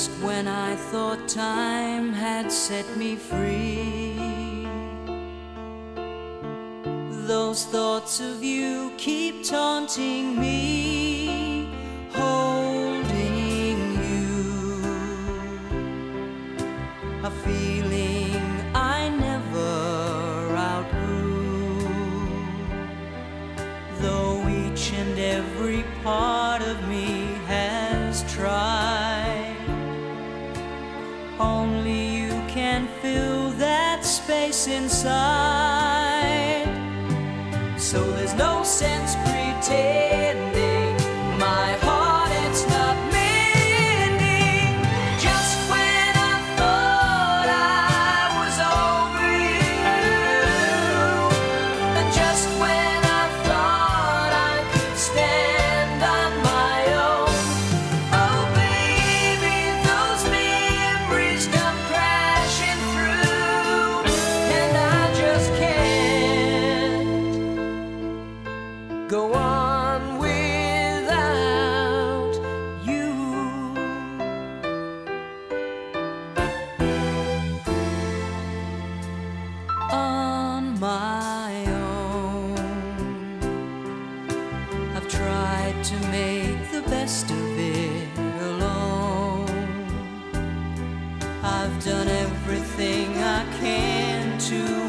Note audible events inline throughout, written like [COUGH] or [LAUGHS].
just when I thought time had set me free. Those thoughts of you keep taunting me, the of it alone. I've done everything I can to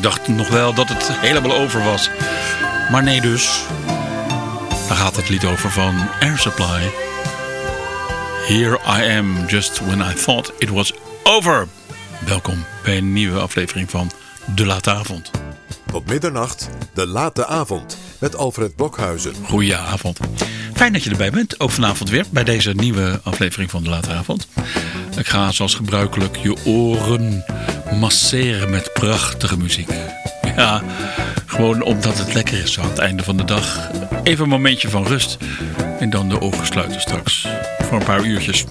ik dacht nog wel dat het helemaal over was. Maar nee dus. Daar gaat het lied over van Air Supply. Here I am, just when I thought it was over. Welkom bij een nieuwe aflevering van De Late Avond. Tot middernacht, de late avond, met Alfred Blokhuizen. Goedenavond. Fijn dat je erbij bent, ook vanavond weer bij deze nieuwe aflevering van De Late Avond. Ik ga zoals gebruikelijk je oren masseren met prachtige muziek. Ja, gewoon omdat het lekker is aan het einde van de dag. Even een momentje van rust en dan de ogen sluiten straks voor een paar uurtjes.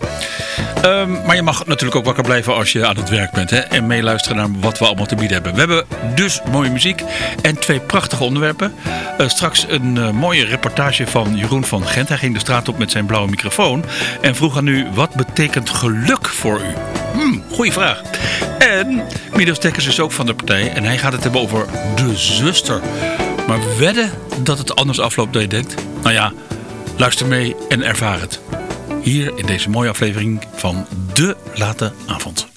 Ehm, maar je mag natuurlijk ook wakker blijven als je aan het werk bent. Hè? En meeluisteren naar wat we allemaal te bieden hebben. We hebben dus mooie muziek en twee prachtige onderwerpen. Eh, straks een eh, mooie reportage van Jeroen van Gent. Hij ging de straat op met zijn blauwe microfoon. En vroeg aan u, wat betekent geluk voor u? Hmm, goeie vraag. En Midos Dekkers is ook van de partij. En hij gaat het hebben over de zuster. Maar wedden dat het anders afloopt dan je denkt? Nou ja, luister mee en ervaar het. Hier in deze mooie aflevering van De Late Avond.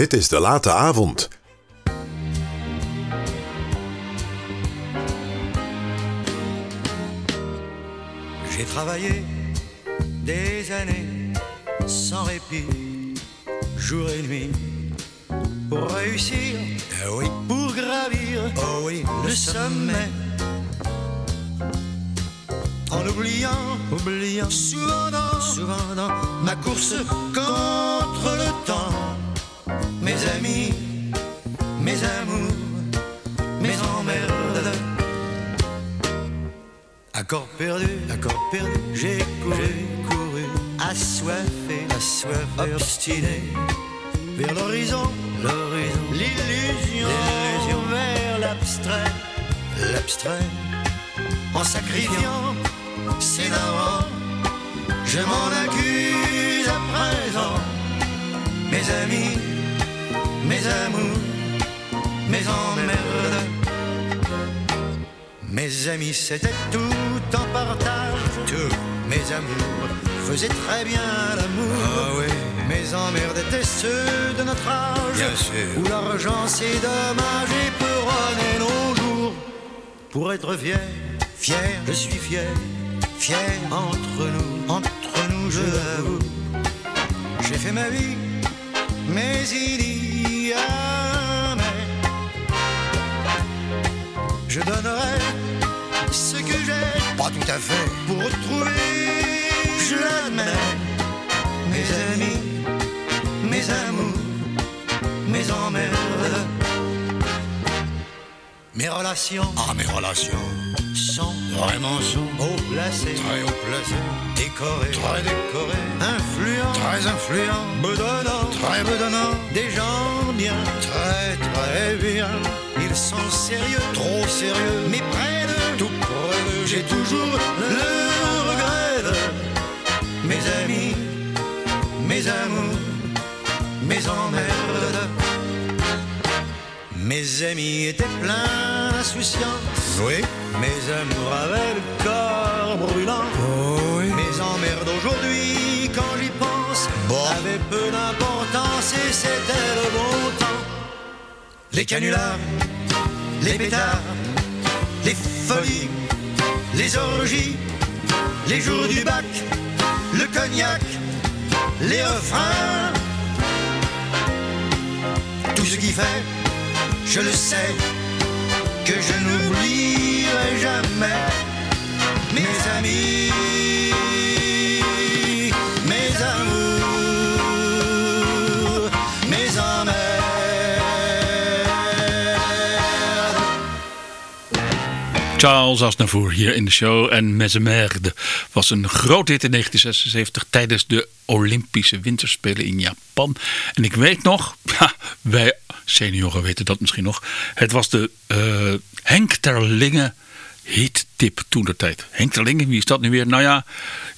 Dit is de late avond. J'ai travaillé des années sans répit, jour et nuit, pour réussir, ah oui, pour gravir, oh oui, le sommet. En oubliant, oubliant, souvent dans, souvent dans ma course temps, mes amis, mes amours, mes emmerdes. Accord perdu, accord perdu, j'ai couru, couru, assoiffé, assoiffé, obstiné, vers l'horizon, l'horizon, l'illusion, l'illusion, vers l'abstrait, l'abstrait, en sacrifiant ses darons, je m'en accuse à présent, mes amis, mes amours, mes emmerdes. Mes amis, c'était tout en partage. Tous mes amours faisaient très bien l'amour. Ah oui. Mes emmerdes étaient ceux de notre âge. Bien sûr. Où l'argent, c'est dommage et peut nos jours. Pour être fier, fier, je suis fier. Fier entre nous, entre nous, je l'avoue. J'ai fait ma vie, mais il Je donnerai ce que j'ai, Pas tout à fait. pour retrouver, je l'admets, mes amis, mes amours, mes emmerdes, mes relations Ah, mes relations. sont Vraiment sont haut placées, très haut placées. Décorées, Très décorées. influents, Très influents. bedonnants, Très bedonnants. des gens bien, Très, très bien. ils sont sérieux, Trop sérieux. mais près de Tout près J'ai toujours le regret de mes amis, mes amours, mes emmerdes. Mes amis étaient pleins d'insouciance, Oui. mes amours avaient le corps brûlant. Oh aujourd'hui, quand j'y pense, Bon. avaient peu d'importance et c'était le bon temps. Les canulars, les pétards, les folies, les orgies, les jours du bac, le cognac, les refrains. Tout ce qui fait, je le sais, que je n'oublierai jamais mes amis, Charles Aznavour hier in de show. En Mesmerde was een groot hit in 1976 tijdens de Olympische Winterspelen in Japan. En ik weet nog, [LAUGHS] ja, wij senioren weten dat misschien nog. Het was de eh, Henk Terlingen hittip toen de tijd. Henk Terlingen, wie is dat nu weer? Nou ja,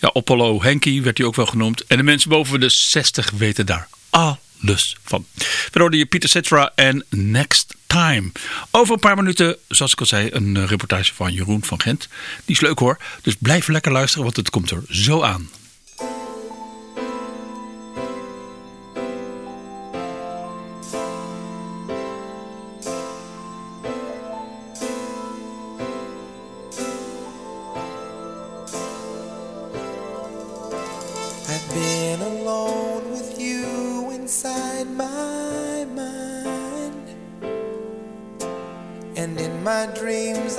ja Apollo Henkie werd hij ook wel genoemd. En de mensen boven de 60 weten daar alles van. We je Pieter Citra en Next Over een paar minuten, zoals ik al zei, een eh, reportage van Jeroen van Gent. Die is leuk hoor, dus blijf lekker luisteren, want het komt er zo aan.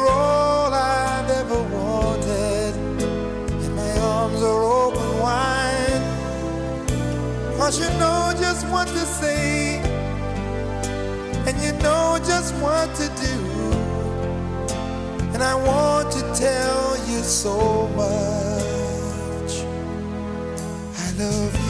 You're all I've ever wanted. And my arms are open you know just what to say. And you know just what to do. And I want to tell you so much. I love you.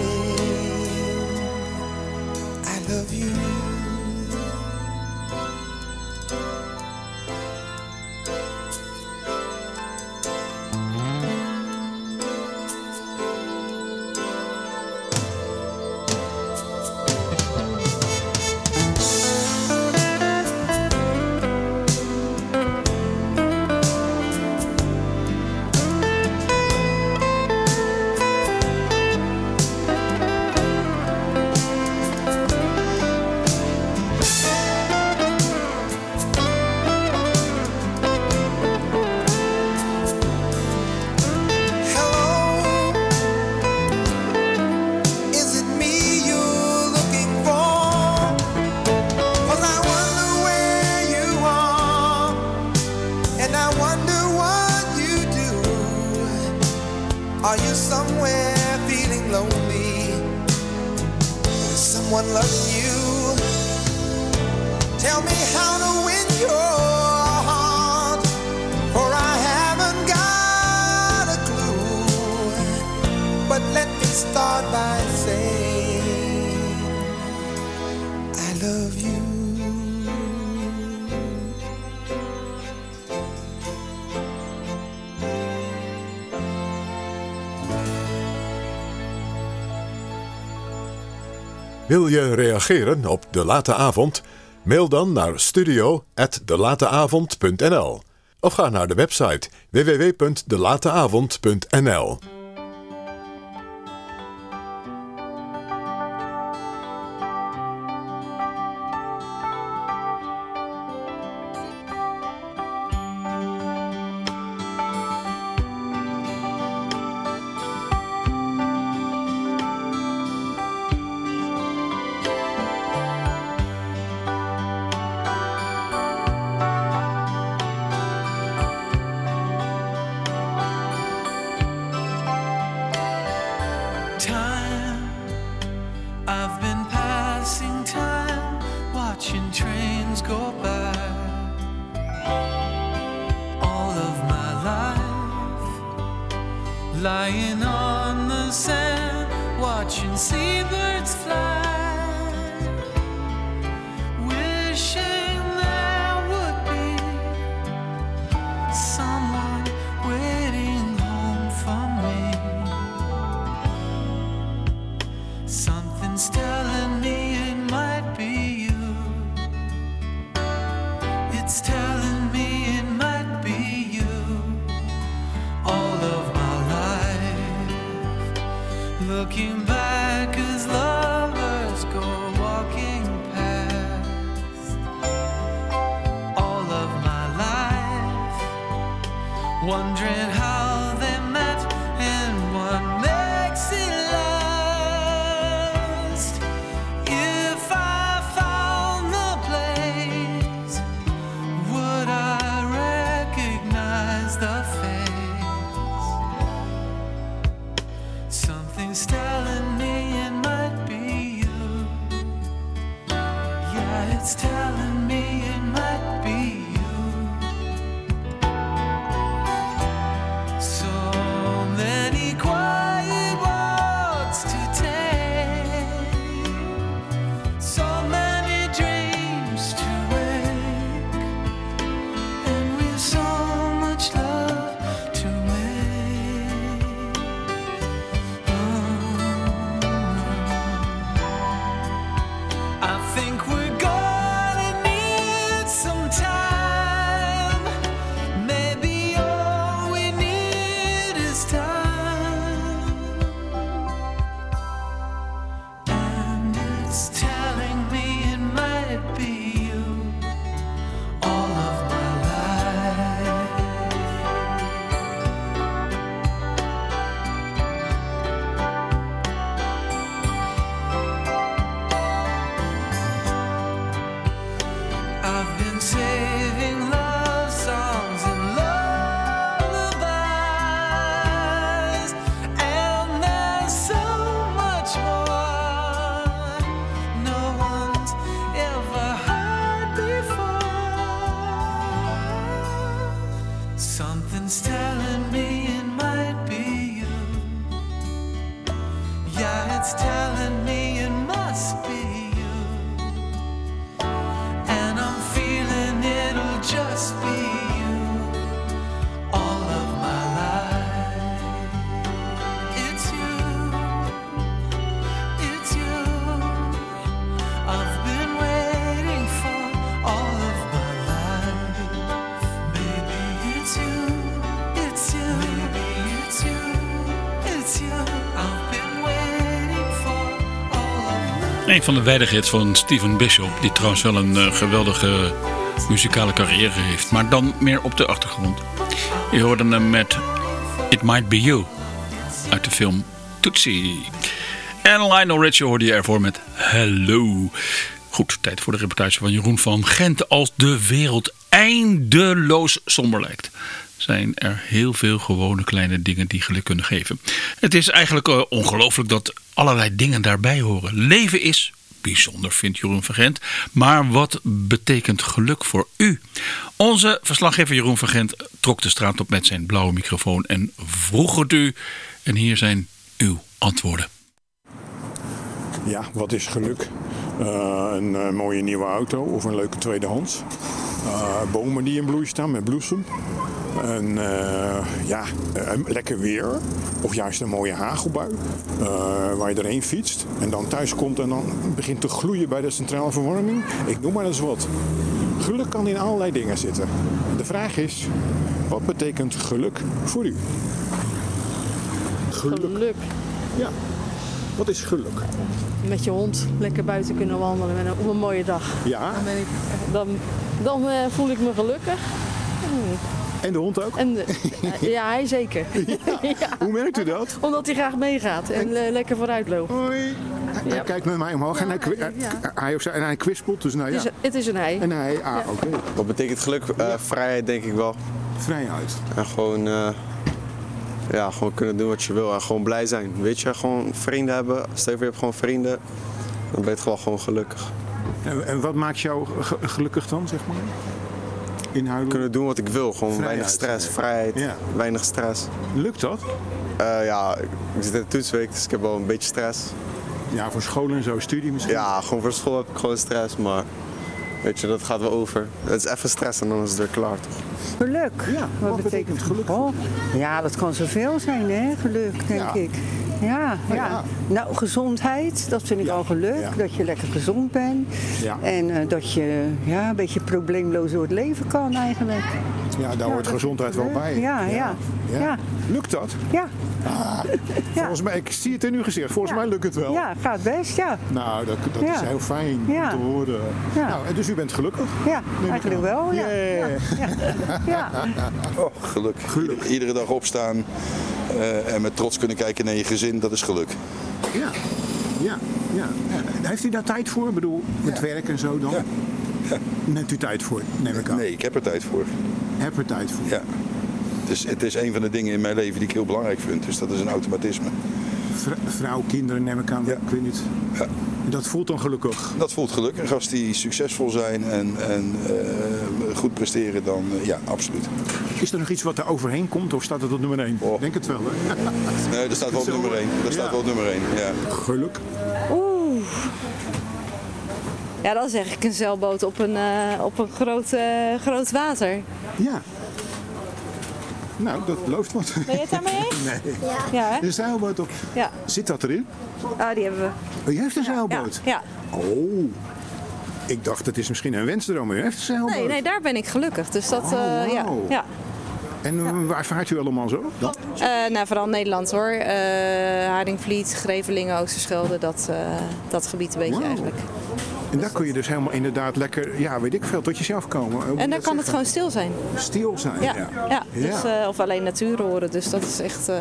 Wil je reageren op De Late Avond? Mail dan naar studio.delateavond.nl of ga naar de website www.delateavond.nl Time, think we're Van de weinige van Steven Bishop, die trouwens wel een eh, geweldige muzikale carrière heeft, maar dan meer op de achtergrond. Je hoorde hem met It Might Be You uit de film Tootsie. En Lionel Richie hoorde je ervoor met Hello. Goed, tijd voor de reportage van Jeroen van Gent. Als de wereld eindeloos somber lijkt, zijn er heel veel gewone kleine dingen die geluk kunnen geven. Het is eigenlijk eh, ongelooflijk dat allerlei dingen daarbij horen. Leven is bijzonder, vindt Jeroen van Gent. Maar wat betekent geluk voor u? Onze verslaggever Jeroen van Gent trok de straat op met zijn blauwe microfoon en vroeg het u. En hier zijn uw antwoorden. Ja, wat is geluk? Eh, een eh, mooie nieuwe auto of een leuke tweedehands. Eh, bomen die in bloei staan met bloesem. En ja, lekker weer. Of juist een mooie hagelbui. waar je erheen fietst. En dan thuis komt en dan begint te gloeien bij de centrale verwarming. Ik noem maar eens wat. Geluk kan in allerlei dingen zitten. De vraag is, wat betekent geluk voor u? Geluk. Ja. Wat is geluk? Met je hond lekker buiten kunnen wandelen met een- op een mooie dag. Ja, Dan, ben ik, dan, dan eh, voel ik me gelukkig. en de hond ook? En, eh, ja, hij zeker. [LAUGHS] [LAUGHS] Ja, Hoe merkt u dat? omdat hij graag meegaat en eh, lekker vooruit loopt. Hoi. Hij Ja. kijkt met mij omhoog en hij, hij- hij, of zij- en hij kwispelt. Dus nou Het, ja. is, het is een hij. En hij, ah, oké. Wat betekent geluk? Eh, Vrijheid denk ik wel. Vrijheid. En gewoon, eh, ja, gewoon kunnen doen wat je wil en gewoon blij zijn. Weet je, gewoon vrienden hebben. Stel je hebt gewoon vrienden, dan ben je wel gewoon gelukkig. En, en wat maakt jou ge- gelukkig dan, zeg maar? Inhoudelijk. Kunnen doen wat ik wil, gewoon Vrijheid. weinig stress, vrijheid, Ja. weinig stress. Lukt dat? Eh, ja, ik zit in de toetsweek, dus ik heb wel een beetje stress. Ja, voor school en zo, studie misschien? Ja, gewoon voor school heb ik gewoon stress, maar weet je, dat gaat wel over. Het is even stress en dan is het weer klaar toch? Geluk. Ja, wat betekent geluk Oh, ja, dat kan zoveel zijn, hè? Geluk, denk Ja. ik. Ja, Nou ja. ja. Nou, gezondheid, dat vind ik al geluk. ja. Dat je lekker gezond bent. Ja. En eh, dat je ja, een beetje probleemloos door het leven kan eigenlijk. Ja, daar hoort gezondheid wel bij. Ja, ja. Ja. Lukt dat? [LAUGHS] Ja, Volgens mij, ik zie het in uw gezicht. Volgens Ja. mij lukt het wel. ja gaat best, ja. Nou, dat, dat Ja. is heel fijn Ja. om te horen. Ja. Nou, en dus u bent gelukkig? Ja, eigenlijk wel, ja. Yeah. [LAUGHS] Ja. Oh, geluk. Geluk. Iedere dag opstaan eh, en met trots kunnen kijken naar je gezin, dat is geluk. Ja. Ja. ja. En Heeft u daar tijd voor? Ik bedoel, met werk en zo dan? Ja. Neemt u tijd voor, neem ik aan. Nee, ik heb er tijd voor. Heb er tijd voor. Ja. Het is, het is een van de dingen in mijn leven die ik heel belangrijk vind. Dus dat is een automatisme. Vr- vrouw, kinderen neem ik aan, Ja. ik weet niet. Ja. Dat voelt dan gelukkig. Dat voelt gelukkig. Als die succesvol zijn en, en eh, goed presteren, dan eh, ja, absoluut. Is er nog iets wat er overheen komt of staat het op nummer 1? Oh. Denk het wel, hè? Nee, dat staat wel op nummer 1. Dat staat wel op nummer 1. Ja. Geluk. Oeh. Ja, dan zeg ik een zeilboot op een, eh, op een groot, eh, groot water. Ja. Nou, dat belooft wat. Ben je het daarmee eens? [LAUGHS] Nee. Ja, hè? Een zeilboot op. Ja. Zit dat erin? Ah, die hebben we. Oh, je heeft een Ja, zeilboot? ja. Oh. Ik dacht, het is misschien een wensdroom, maar u heeft een zeilboot. Nee, nee, daar ben ik gelukkig. Dus dat, Oh, eh, ja, wauw. ja. En waar vaart u allemaal zo? dan? Eh, nou, vooral Nederland hoor. Eh Haringvliet, Grevelingen, Oosterschelde, dat, eh, dat gebied een beetje eigenlijk. En daar kun je dus helemaal inderdaad lekker, ja, weet ik veel, tot jezelf komen. En daar dat kan het gewoon stil zijn. Stil zijn, Ja, ja. ja. Dus, Ja. eh, of alleen natuur horen. Dus dat is echt, eh,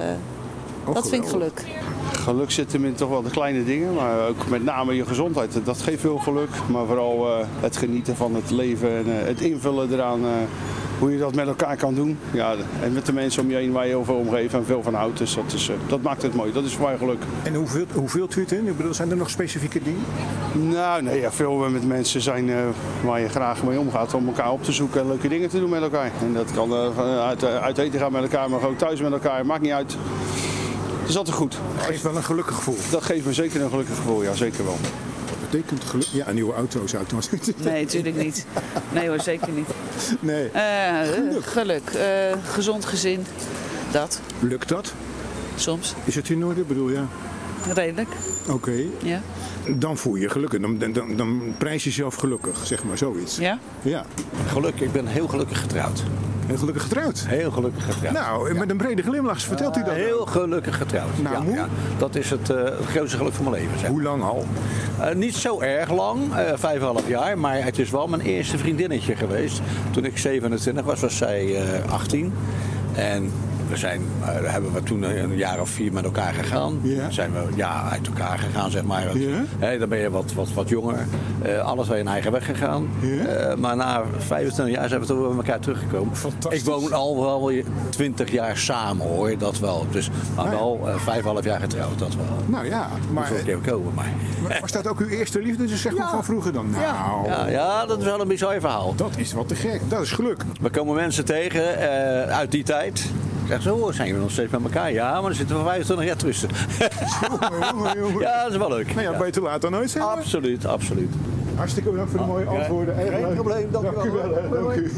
Oh, dat vind ik geluk. Geluk zit hem in toch wel de kleine dingen, maar ook met name je gezondheid. Dat geeft veel geluk, maar vooral eh, het genieten van het leven en eh, het invullen eraan. Eh, hoe je dat met elkaar kan doen. Ja, en met de mensen om je heen waar je heel veel omgeeft en veel van houdt. Dus dat, is, eh, dat maakt het mooi. Dat is voor mij geluk. En hoeveel, hoeveel u het in? Ik bedoel, zijn er nog specifieke dingen? Nou, nee, ja, veel met mensen zijn eh, waar je graag mee omgaat om elkaar op te zoeken en leuke dingen te doen met elkaar. En dat kan eh, van uit, uit eten gaan met elkaar, maar ook thuis met elkaar. Maakt niet uit. Het is altijd goed. Geeft wel een gelukkig gevoel. Dat geeft me zeker een gelukkig gevoel, ja, zeker wel. Dat betekent geluk. Ja, een nieuwe auto zou ik dan zeggen. Nee, natuurlijk niet. Nee hoor, zeker niet. Nee. Eh, geluk. Eh, gezond gezin. Dat. Lukt dat? Soms. Is het in orde? Ik bedoel, ja. Redelijk. Oké. Ja. Dan voel je je gelukkig. Dan, dan, dan, dan prijs je jezelf gelukkig, zeg maar, zoiets. Ja? Ja. Geluk, ik ben heel gelukkig getrouwd. Heel gelukkig getrouwd? Heel gelukkig getrouwd. Nou, met een brede glimlach vertelt u dat. Heel gelukkig getrouwd. Nou, hoe? Dat is het, eh, het grootste geluk van mijn leven. Zeg. Hoe lang al? Eh, niet zo erg lang, eh vijf en een half jaar. Maar het is wel mijn eerste vriendinnetje geweest. Toen ik 27 was, was zij eh 18. En we zijn, eh, hebben we toen een jaar of vier met elkaar gegaan. Zijn we ja, uit elkaar gegaan, zeg maar. Ja. Hè, dan ben je wat, wat, wat jonger. Eh alles wij een eigen weg gegaan. Eh, maar na 25 jaar zijn we toch weer bij elkaar teruggekomen. Ik woon al wel 20 jaar samen hoor, dat wel. Dus maar wel eh, vijf half jaar getrouwd, dat wel. Nou ja, maar Hoeveel keer komen, maar. was dat ook uw eerste liefde, dus zeg maar van vroeger dan? Nou, Ja, ja, dat is wel een bizar verhaal. Dat is wat te gek. Dat is geluk. We komen mensen tegen eh, uit die tijd. Ze, oh, zijn jullie nog steeds met elkaar? Ja, maar dan zitten we 25 jaar tussen. ja, dat is wel leuk. Nou ja, beter laat dan nooit, maar. Absoluut, absoluut. Hartstikke bedankt voor de mooie antwoorden. Geen probleem, dank u wel. Dank u.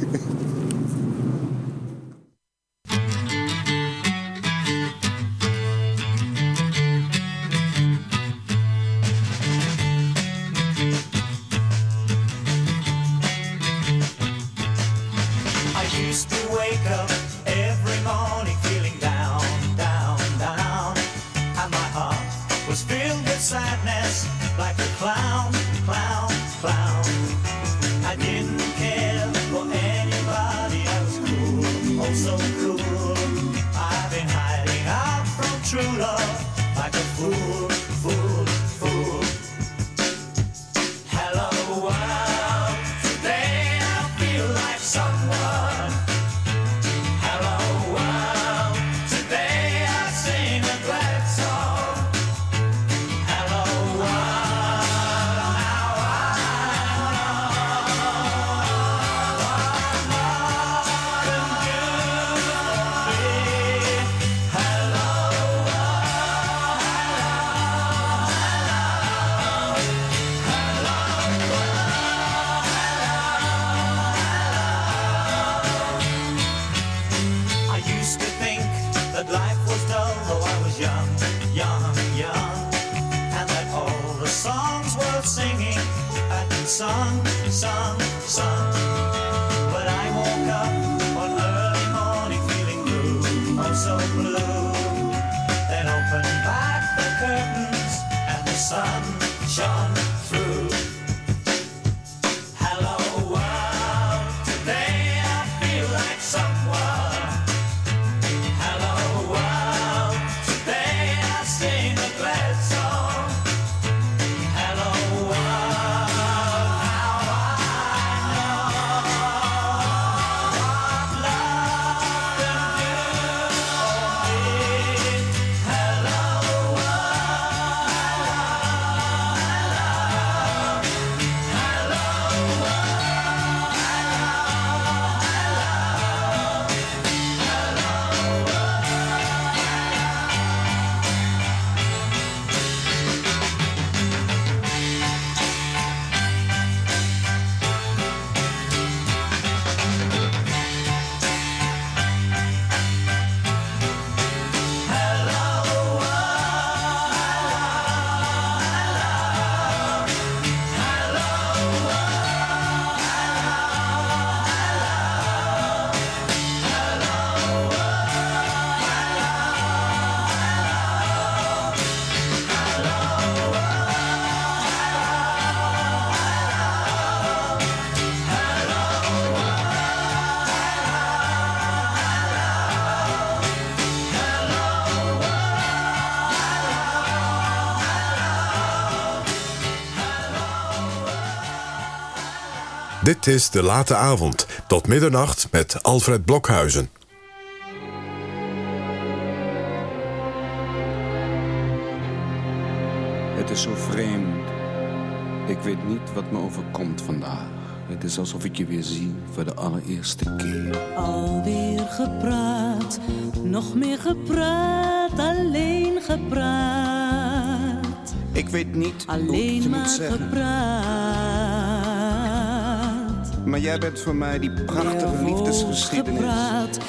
Dit is De Late Avond, tot middernacht met Alfred Blokhuizen. Het is zo vreemd. Ik weet niet wat me overkomt vandaag. Het is alsof ik je weer zie voor de allereerste keer. Alweer gepraat, nog meer gepraat, alleen gepraat. Ik weet niet hoe ik Alleen je moet zeggen. gepraat. Maar jij bent voor mij die prachtige liefdesgeschiedenis.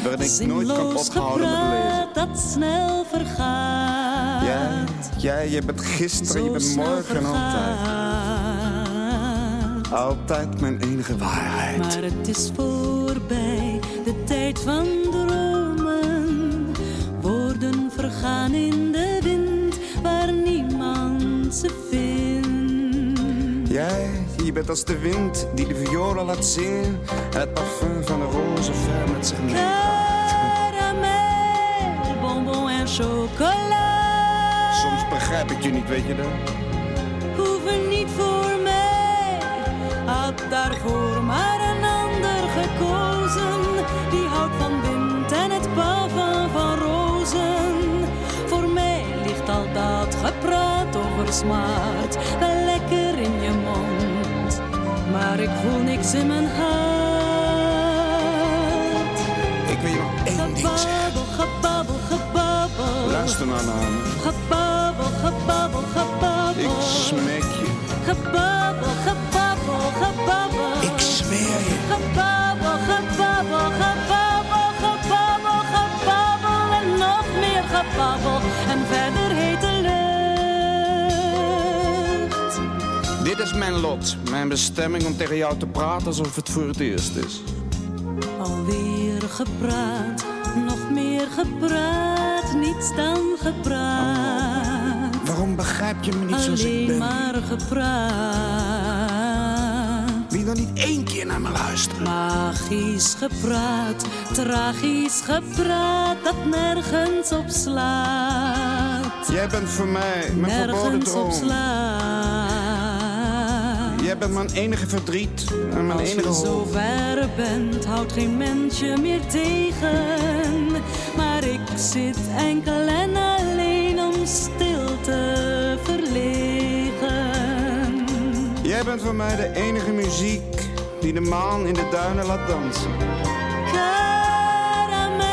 Waarin ik nooit kan ophouden met lezen. dat snel vergaat. Jij, jij, je bent gisteren, je bent morgen en altijd. Altijd mijn enige waarheid. Maar het is voorbij, de tijd van dromen. Woorden vergaan in de wind, waar niemand ze vindt. Bent als de wind die de violen laat zingen. En het parfum van de roze ver met zich meedraagt. Karamel, bonbon en chocola. Soms begrijp ik je niet, weet je dat? Hoeven niet voor mij, had daarvoor maar een ander gekozen. Die houdt van wind en het parfum van rozen. Voor mij ligt al dat gepraat over smaad Maar ik voel niks in mijn hart. Ik wil je één ding zeggen. Gebabbel, gebabbel, gebabbel. Luister nou naar me. Gebabbel, gebabbel, gebabbel. Ik smeek je. Gebabbel, gebabbel, gebabbel. Ik zweer je. Gebabbel, gebabbel, gebabbel, gebabbel, gebabbel en nog meer gebabbel en verder is mijn lot, mijn bestemming om tegen jou te praten alsof het voor het eerst is. Alweer gepraat, nog meer gepraat, niets dan gepraat. Waarom begrijp je me niet zoals ik Alleen ben? maar gepraat. Wil je dan niet één keer naar me luisteren? Magisch gepraat, tragisch gepraat, dat nergens op slaat. Jij bent voor mij mijn verboden Nergens op slaat. Jij bent mijn enige verdriet en mijn Als enige je zo ver bent, houdt geen mens je meer tegen. Maar ik zit enkel en alleen om stil te verlegen. Jij bent voor mij de enige muziek die de maan in de duinen laat dansen. Karamel,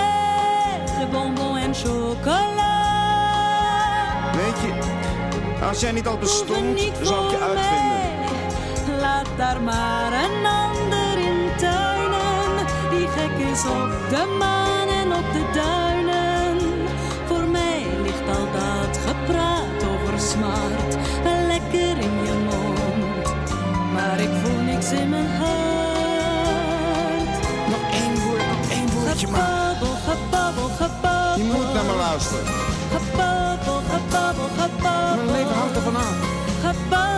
bonbon en chocola. Weet je, als jij niet al bestond, zou ik je uitvinden. Daar maar een ander in tuinen. Die gek is op de maan en op de duinen. Voor mij ligt al dat gepraat over smart. Lekker in je mond. Maar ik voel niks in mijn hart. Nog één woord, nog één woordje maar. Gebabbel, gebabbel, gebabbel. Je moet naar me luisteren. Gebabbel, gebabbel, gebabbel. Mijn leven hangt ervan af. Gebabbel,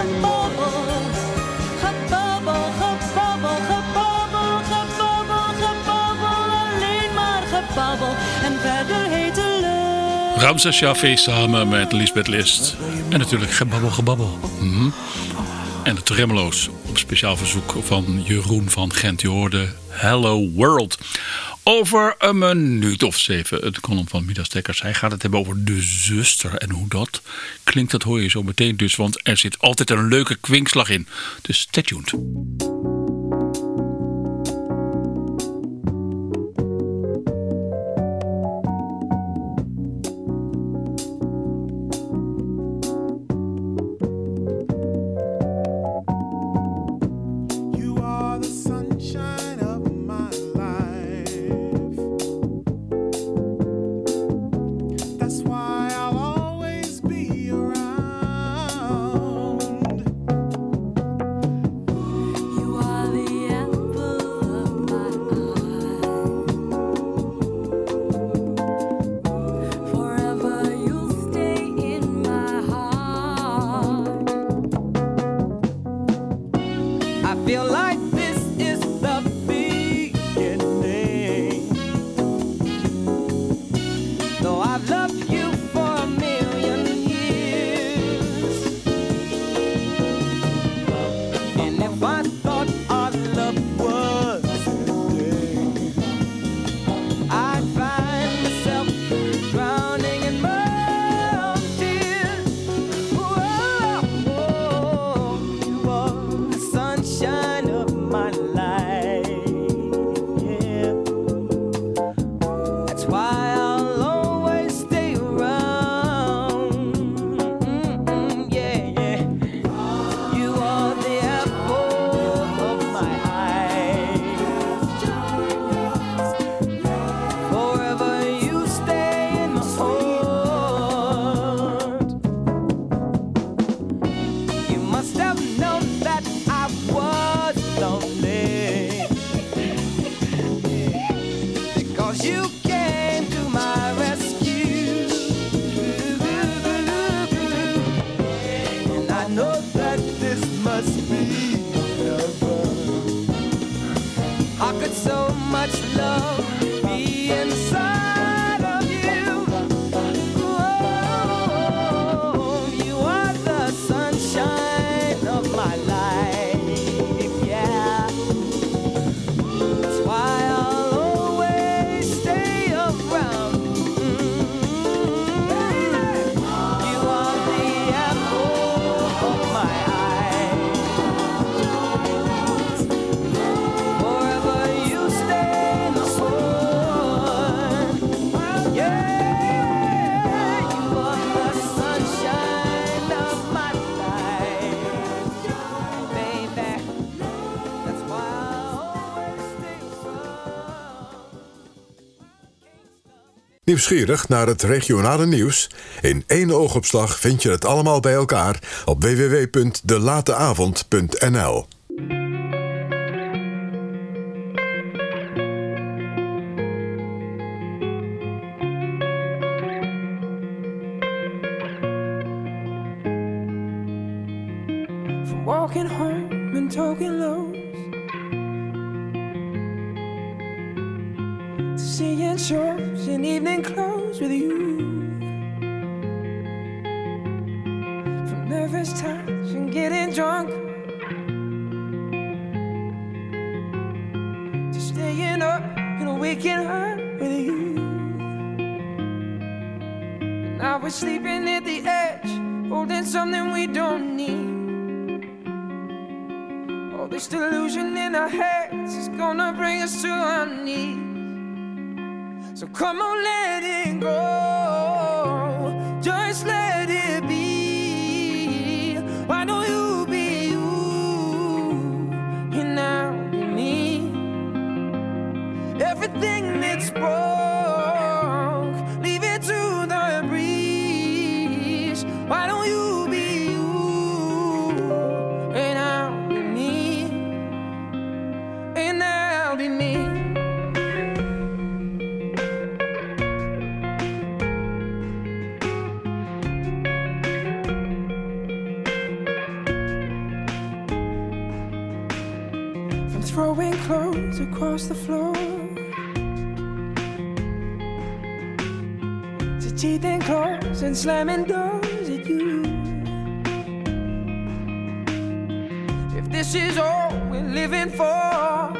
gebabbel, gebabbel. Gebabbel, gebabbel, gebabbel, gebabbel. Alleen maar gebabbel en verder hete lucht. Ramses Shaffi samen met Lisbeth List. En natuurlijk Gebabbel Gebabbel. Mhm. En de Tremolo's op speciaal verzoek van Jeroen van Gent. Je hoorde Hello World. Over een minuut of zeven het column van Midas Dekkers. Hij gaat het hebben over de zuster. En hoe dat klinkt, dat hoor je zo meteen dus. Want er zit altijd een leuke kwinkslag in. Dus stay tuned. Nieuwsgierig naar het regionale nieuws? In één oogopslag vind je het allemaal bij elkaar op www.delateavond.nl. with you. From nervous touch and getting drunk to staying up and waking up with you. Now we're sleeping at the edge, holding something we don't need. All this delusion in our heads is gonna bring us to our knees. Come on, let it go. Across the floor to and claws and slamming doors at you. If this is all we're living for,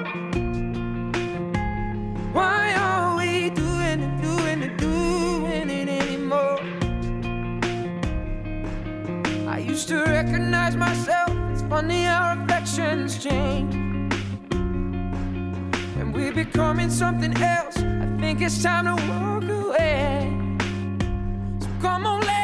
why are we doing it, doing it, doing it anymore? I used to recognize myself. It's funny how reflections change. We're becoming something else. I think it's time to walk away. So come on, let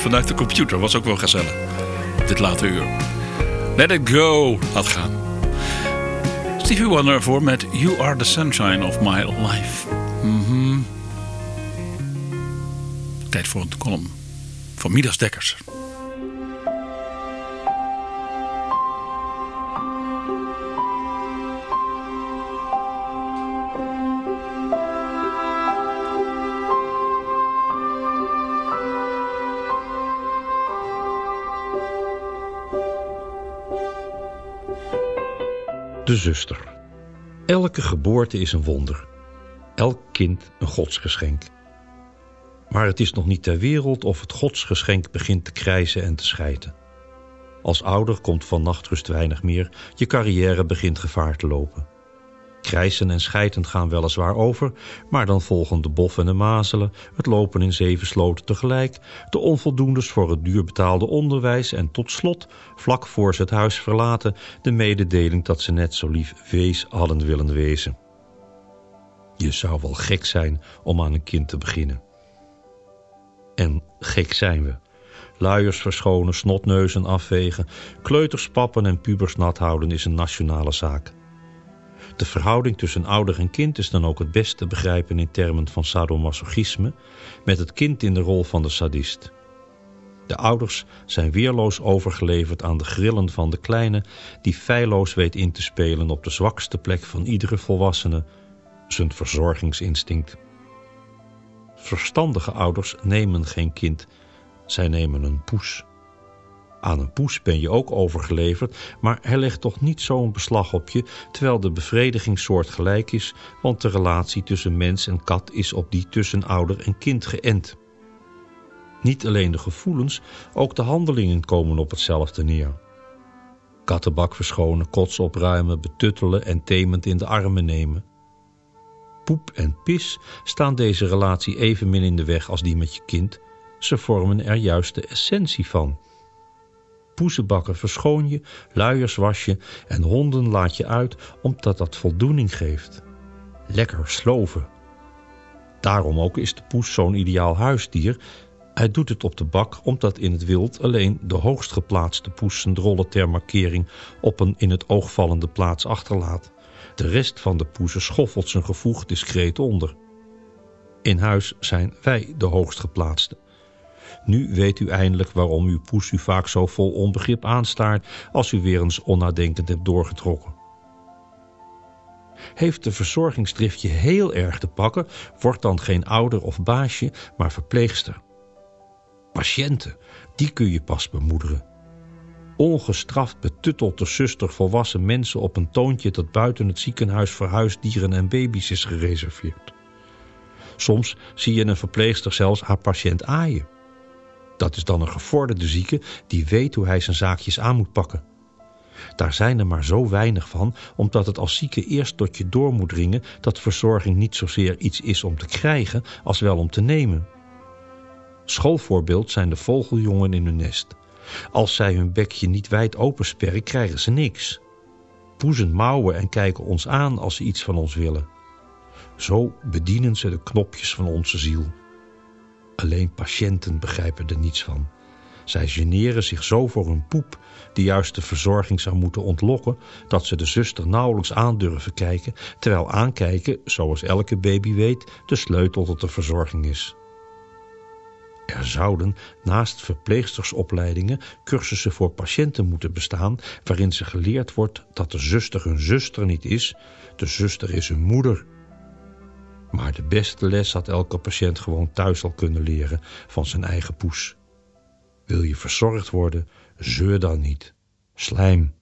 vanuit de computer. Was ook wel gezellig. Dit late uur. Let it go. Laat gaan. Stevie Wonder ervoor met You Are the Sunshine of My Life. Mhm. Tijd voor een column van Midas Dekkers. De zuster. Elke geboorte is een wonder. Elk kind een godsgeschenk. Maar het is nog niet ter wereld of het godsgeschenk begint te krijzen en te schijten. Als ouder komt van nachtrust weinig meer, je carrière begint gevaar te lopen. Krijsen en schijten gaan weliswaar over, maar dan volgen de bof en de mazelen, het lopen in zeven sloten tegelijk, de onvoldoendes voor het duur betaalde onderwijs en tot slot, vlak voor ze het huis verlaten, de mededeling dat ze net zo lief wees hadden willen wezen. Je zou wel gek zijn om aan een kind te beginnen. En gek zijn we. Luiers verschonen, snotneuzen afvegen, kleuters pappen en pubers nat houden is een nationale zaak. De verhouding tussen ouder en kind is dan ook het best te begrijpen in termen van sadomasochisme, met het kind in de rol van de sadist. De ouders zijn weerloos overgeleverd aan de grillen van de kleine, die feilloos weet in te spelen op de zwakste plek van iedere volwassene, zijn verzorgingsinstinct. Verstandige ouders nemen geen kind, zij nemen een poes. Aan een poes ben je ook overgeleverd, maar hij legt toch niet zo'n beslag op je, terwijl de bevrediging soortgelijk is, want de relatie tussen mens en kat is op die tussen ouder en kind geënt. Niet alleen de gevoelens, ook de handelingen komen op hetzelfde neer. Kattenbak verschonen, kots opruimen, betuttelen en temend in de armen nemen. Poep en pis staan deze relatie evenmin in de weg als die met je kind. Ze vormen er juist de essentie van. Poezenbakken verschoon je, luiers was je en honden laat je uit omdat dat voldoening geeft. Lekker sloven. Daarom ook is de poes zo'n ideaal huisdier. Hij doet het op de bak omdat in het wild alleen de hoogst geplaatste poes zijn drolle ter markering op een in het oog vallende plaats achterlaat. De rest van de poezen schoffelt zijn gevoeg discreet onder. In huis zijn wij de hoogst geplaatste. Nu weet u eindelijk waarom uw poes u vaak zo vol onbegrip aanstaart als u weer eens onnadenkend hebt doorgetrokken. Heeft de verzorgingsdrift je heel erg te pakken, wordt dan geen ouder of baasje, maar verpleegster. Patiënten, die kun je pas bemoederen. Ongestraft betuttelt de zuster volwassen mensen op een toontje dat buiten het ziekenhuis voor huisdieren en baby's is gereserveerd. Soms zie je een verpleegster zelfs haar patiënt aaien. Dat is dan een gevorderde zieke die weet hoe hij zijn zaakjes aan moet pakken. Daar zijn er maar zo weinig van, omdat het als zieke eerst tot je door moet dringen dat verzorging niet zozeer iets is om te krijgen als wel om te nemen. Schoolvoorbeeld zijn de vogeljongen in hun nest. Als zij hun bekje niet wijd opensperren, krijgen ze niks. Poezen mouwen en kijken ons aan als ze iets van ons willen. Zo bedienen ze de knopjes van onze ziel. Alleen patiënten begrijpen er niets van. Zij generen zich zo voor hun poep, die juist de verzorging zou moeten ontlokken, dat ze de zuster nauwelijks aandurven kijken, terwijl aankijken, zoals elke baby weet, de sleutel tot de verzorging is. Er zouden naast verpleegstersopleidingen cursussen voor patiënten moeten bestaan, waarin ze geleerd wordt dat de zuster hun zuster niet is, de zuster is hun moeder. Maar de beste les had elke patiënt gewoon thuis al kunnen leren van zijn eigen poes. Wil je verzorgd worden, zeur dan niet. Slijm.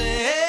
You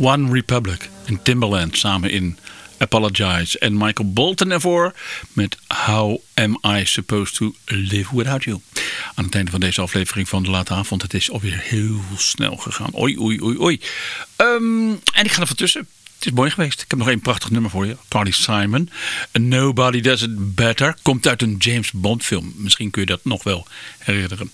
One Republic en Timbaland samen in Apologize. En Michael Bolton ervoor met How Am I Supposed to Live Without You. Aan het einde van deze aflevering van de late avond. Het is alweer heel snel gegaan. Oei, oei, oei, oei. Ehm, en ik ga er van tussen. Het is mooi geweest. Ik heb nog één prachtig nummer voor je. Carly Simon. Nobody Does It Better. Komt uit een James Bond film. Misschien kun je dat nog wel herinneren.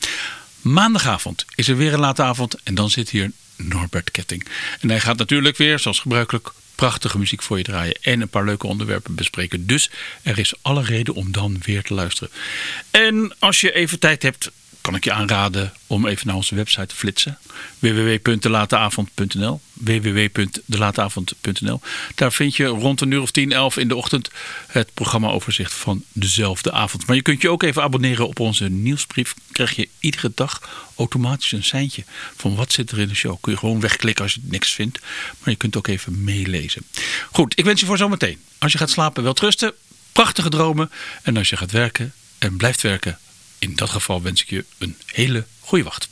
Maandagavond is er weer een late avond. En dan zit hier Norbert Ketting. En hij gaat natuurlijk weer, zoals gebruikelijk, prachtige muziek voor je draaien. En een paar leuke onderwerpen bespreken. Dus er is alle reden om dan weer te luisteren. En als je even tijd hebt, kan ik je aanraden om even naar onze website te flitsen. www.delateavond.nl www.delateavond.nl Daar vind je rond een uur of 10, 11 in de ochtend het programmaoverzicht van dezelfde avond. Maar je kunt je ook even abonneren op onze nieuwsbrief. Krijg je iedere dag automatisch een seintje van wat zit er in de show. Kun je gewoon wegklikken als je niks vindt. Maar je kunt ook even meelezen. Goed, ik wens je voor zometeen. Als je gaat slapen, wel rusten. Prachtige dromen. En als je gaat werken en blijft werken, in dat geval wens ik je een hele goede wacht.